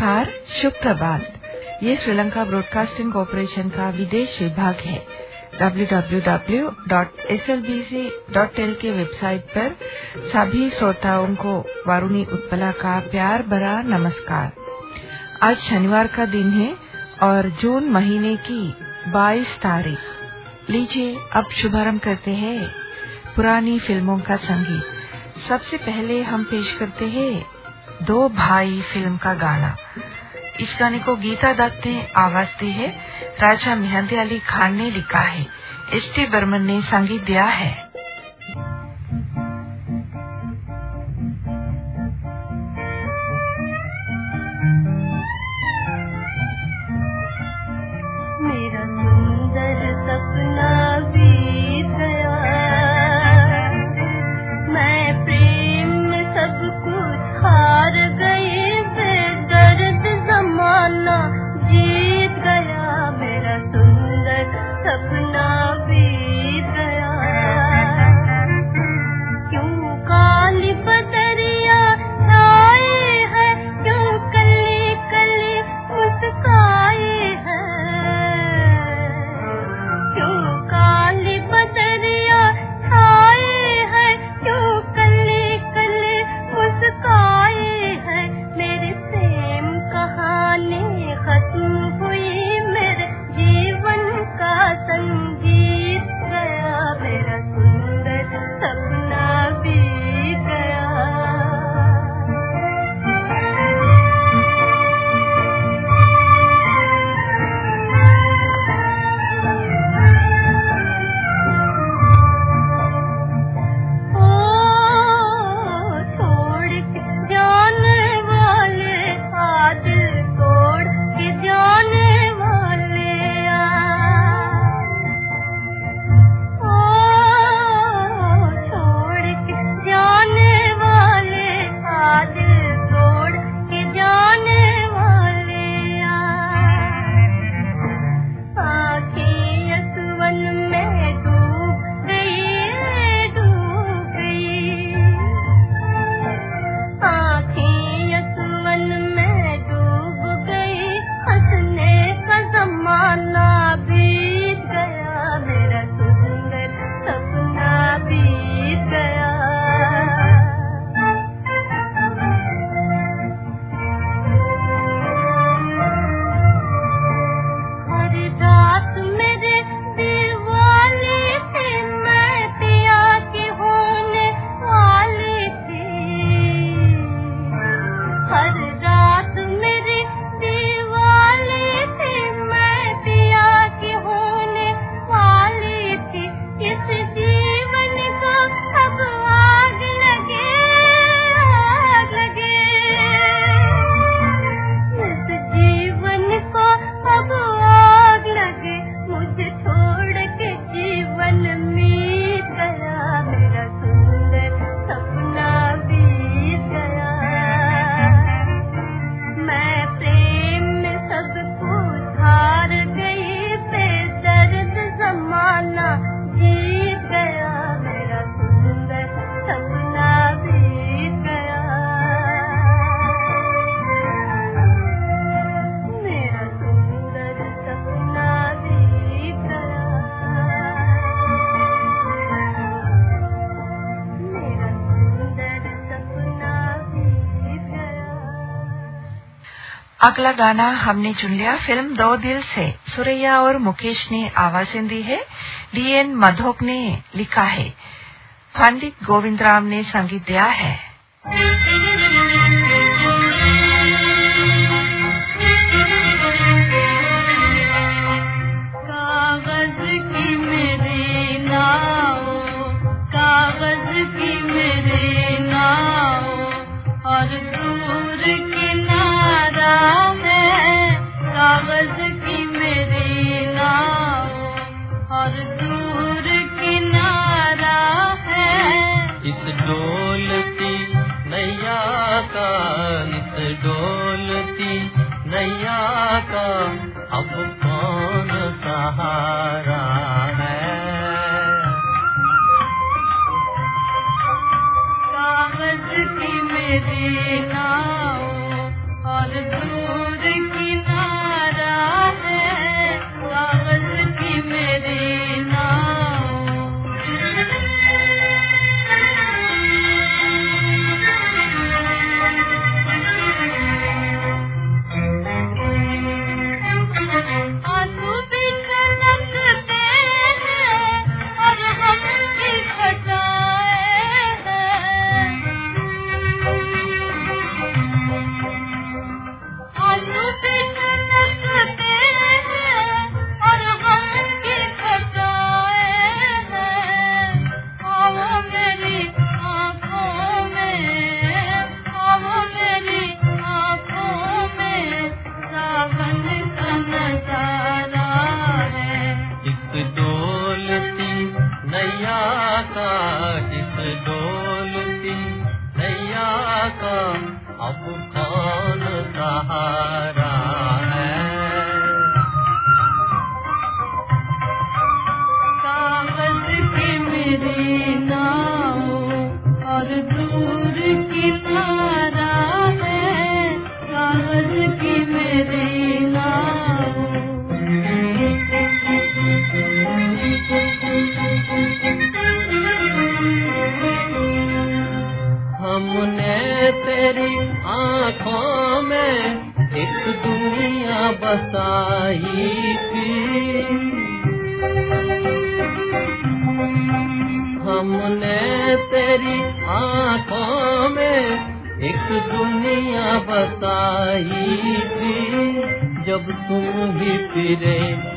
नमस्कार, शुभ प्रभात। ये Sri Lanka broadcasting corporation का विदेश विभाग है। www.slbc.tel के वेबसाइट पर सभी श्रोताओं को वारुणी उत्पला का प्यार भरा नमस्कार। आज शनिवार का दिन है और जून महीने की 22 तारीख। लीजिए, अब शुभारंभ करते हैं पुरानी फ़िल्मों का संगीत। सबसे पहले हम पेश करते हैं दो भाई फ़िल्म का गाना। इस गाने को गीता दत्त ने आवाज़ दी है। राजा मेहंदी अली खान ने लिखा है। एस टी बर्मन ने संगीत दिया है। अगला गाना हमने चुन लिया फ़िल्म दो दिल से। सुरैया और मुकेश ने आवाज़ें दी है। डीएन मधोक ने लिखा है। पंडित गोविंद राम ने संगीत दिया है। का अब कौन सहारा है। कागज़ की मेरी नाव और जब तुम ही फिरे।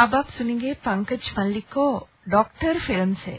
अब आप सुनेंगे पंकज मल्लिक को डॉक्टर फ़िल्म से।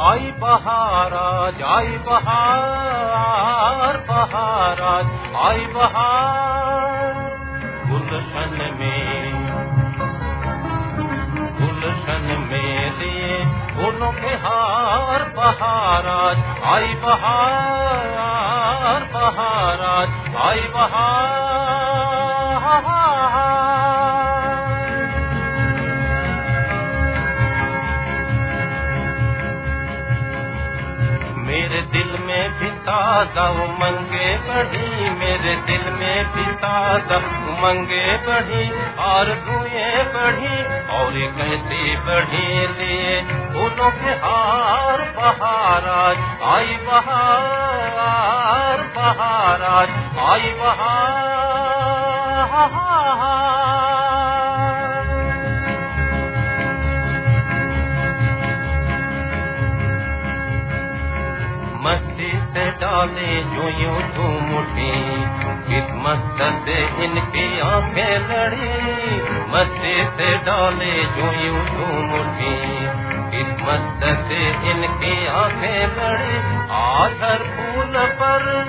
आई बहाराज आई बहार बहाराज आई बहार। गुलशन में गुलशन में दिए फूलों के हार बहाराज आई बहार बहाराज आई बहार। भी ताज़ा उमंगे बढ़ी, मेरे दिल में पिता ताज़ा उमंगे बढ़ी और धुएँ बढ़ी, और कैसे बढ़ी लिए, फूलों के हार बहाराज, आई बहार, बहाराज, आई बहार डाले जो यूँ झूम उठी। किस मस्त से इनकी आँखें लड़ी। मस्ती से डाले जो यूँ झूम उठी। किस मस्त से इनकी आँखें लड़ी। आज हर फूल पर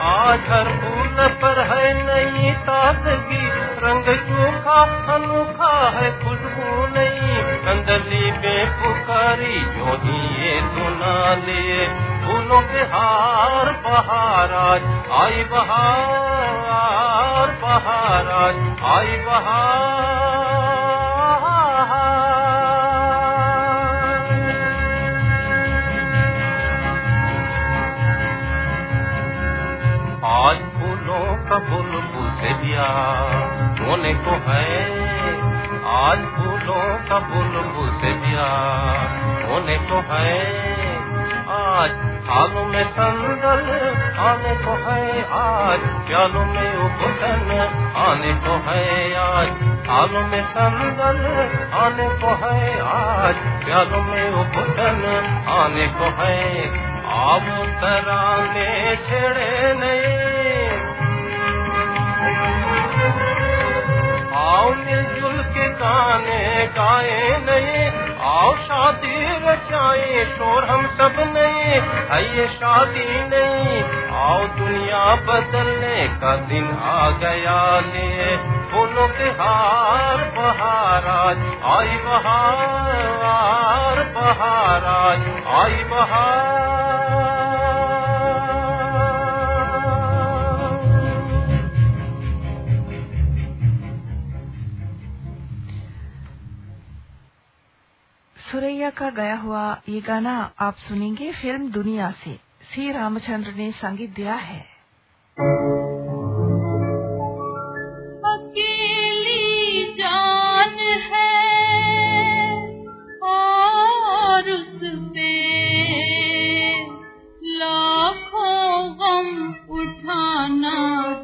आज हर फूल पर है नई ताजगी। रंग चोखा अनोखा है, खुशबू नई। कंदली में पुकारी, जो ही ये सुना लिए फूलों के हार बहाराज आई बहार बहाराज आई बहार आज फूलों का बुलबुल से ब्याह होने को है। आज फूलों का बुलबुल से ब्याह होने को है। आज थालों में संदल आने को है आज। प्यालों में उपटन, आने को है आज। थालों में संदल आने को है आज। प्यालों में उपटन, आने को है। आप तराने छेड़े नहीं। आओ मिलजुल के गाने गाए नहीं। आओ शादी रचाए, शोर हम सब नहीं। है ये शादी नहीं। आओ दुनिया बदलने का दिन आ गया ले फूलों के हार बहाराज आई बहार बहाराज आई बहार। सुरैया का गया हुआ ये गाना आप सुनेंगे फ़िल्म दुनिया से। सी रामचंद्र ने संगीत दिया है। लाखों गम उठाना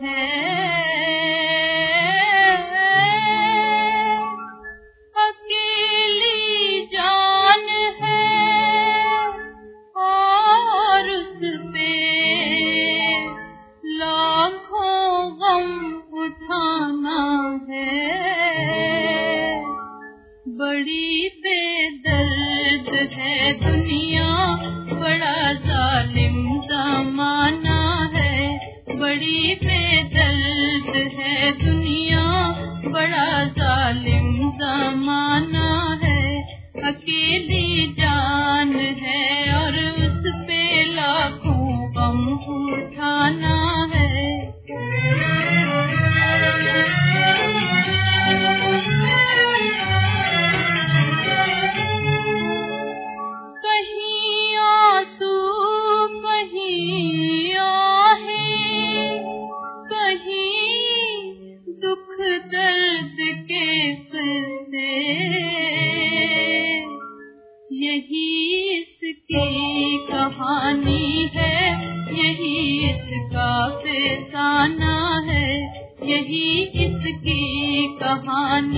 जाने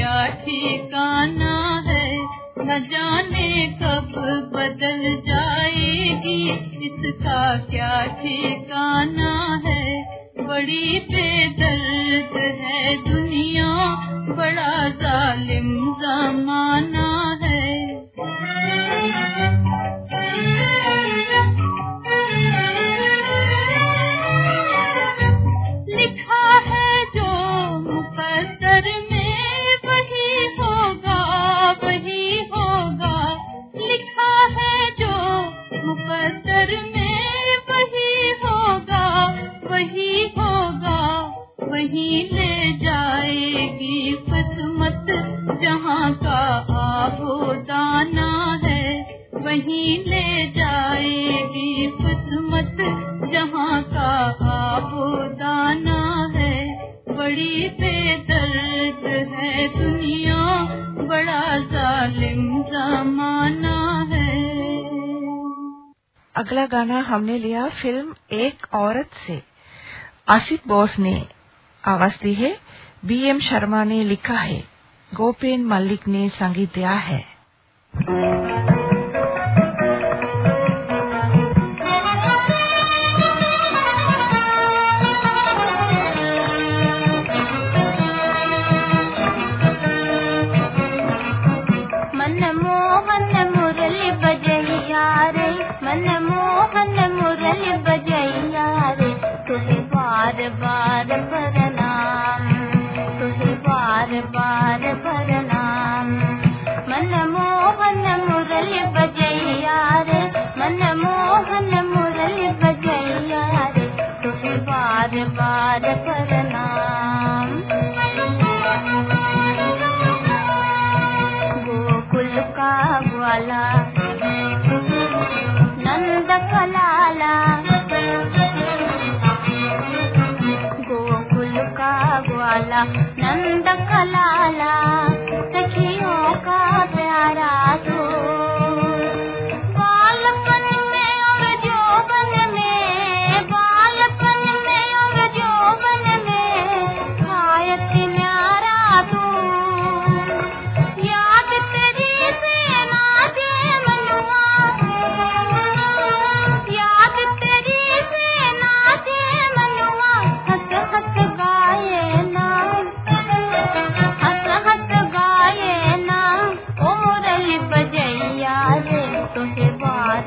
क्या ठिकाना है, न जाने कब बदल जाएगी। इसका क्या ठिकाना है? बड़ी बेदर्द है दुनिया, बड़ा जालिम जमाना है। वहीं ले जाएगी किस्मत जहाँ का आबो दाना है। वहीं ले जाएगी किस्मत जहाँ का आबो दाना है। बड़ी बेदर्द है दुनिया, बड़ा जालिम जमाना है। अगला गाना हमने लिया फ़िल्म एक औरत से। आशिक बोस ने आवाज़ दी है। बी एम शर्मा ने लिखा है, गोपेन मलिक ने संगीत दिया है। मार पर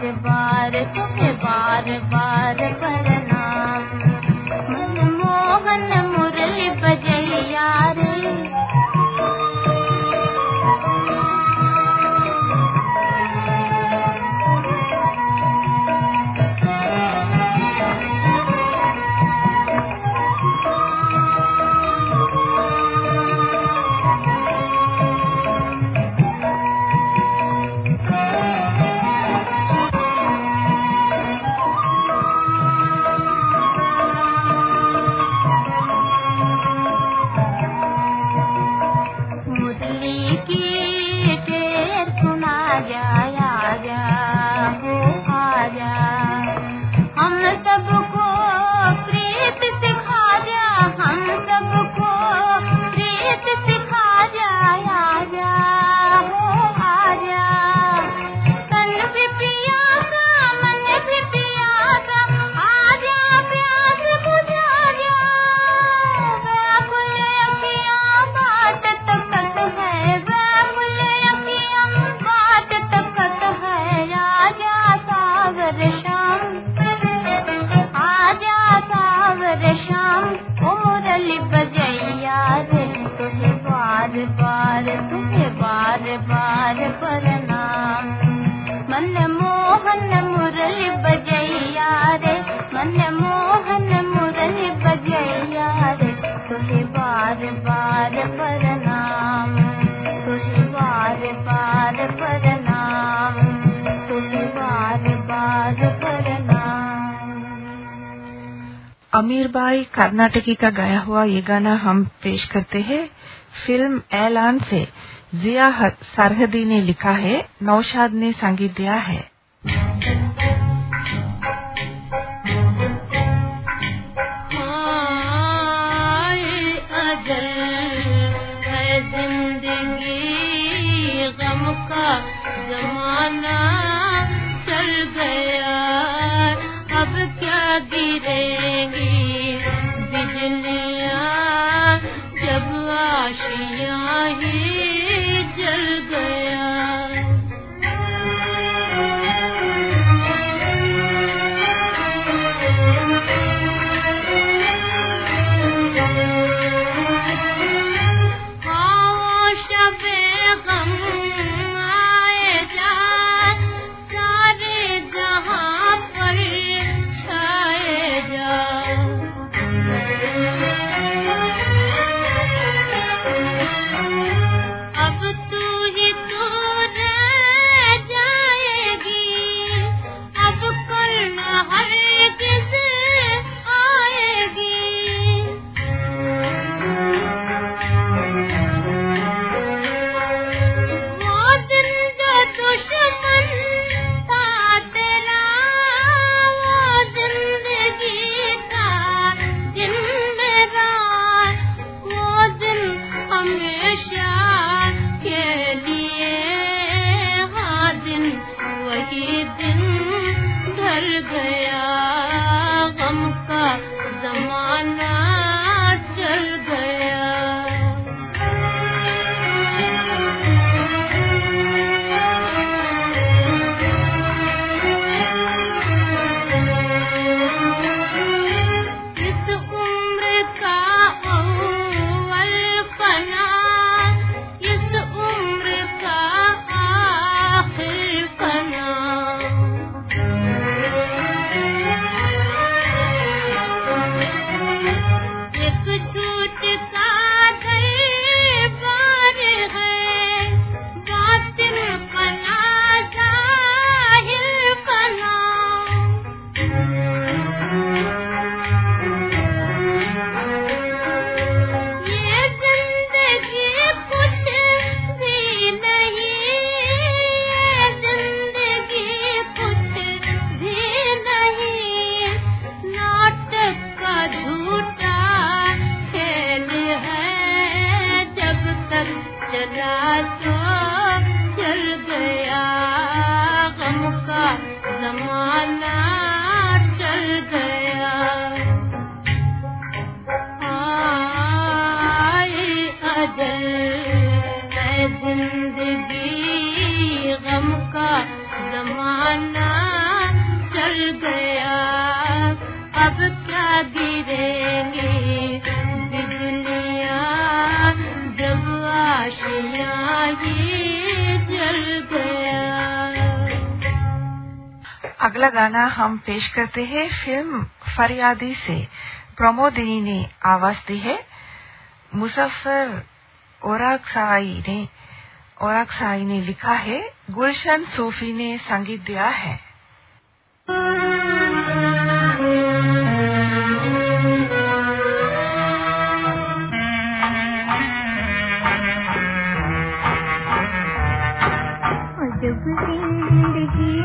बार त बार बार। कर्नाटकी का गाया हुआ ये गाना हम पेश करते हैं। फ़िल्म ऐलान से जिया सरहदी ने लिखा है, नौशाद ने संगीत दिया है। गाना हम पेश करते हैं फ़िल्म फरियादी से। प्रमोदिनी ने आवाज़ दी है। मुजफ्फर ओराकसाई ने ओराकसाई ने लिखा है, गुलशन सोफी ने संगीत दिया है। जब ज़िंदगी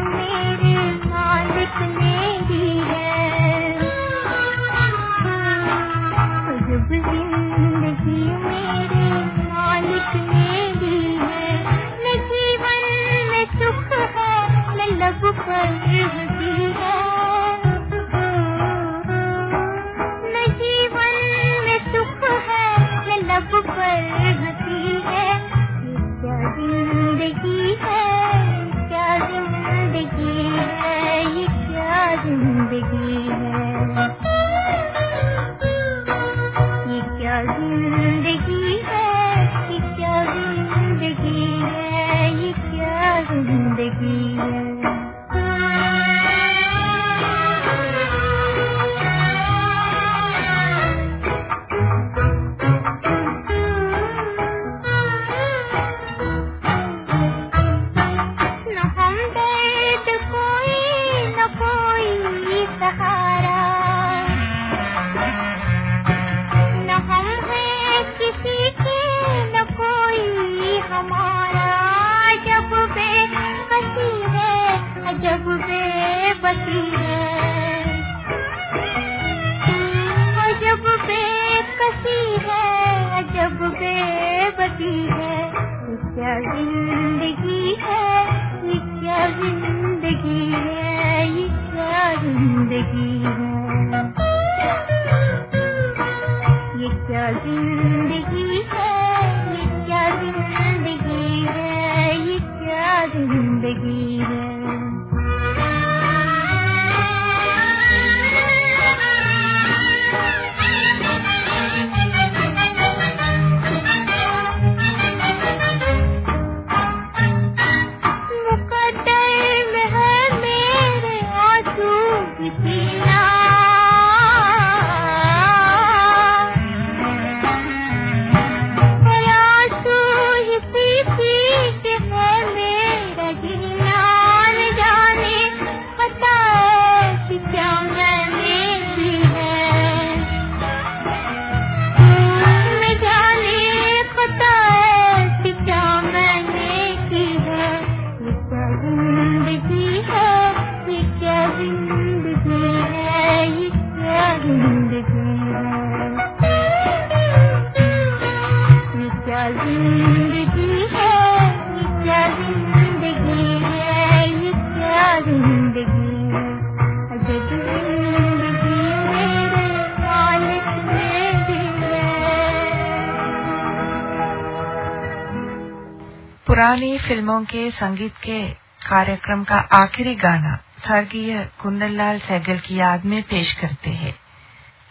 पुरानी फ़िल्मों के संगीत के कार्यक्रम का आखिरी गाना स्वर्गीय कुंदनलाल सहगल की याद में पेश करते हैं।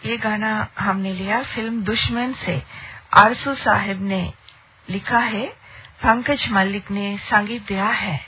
ये गाना हमने लिया फ़िल्म दुश्मन से। आरसू साहिब ने लिखा है। पंकज मल्लिक ने संगीत दिया है।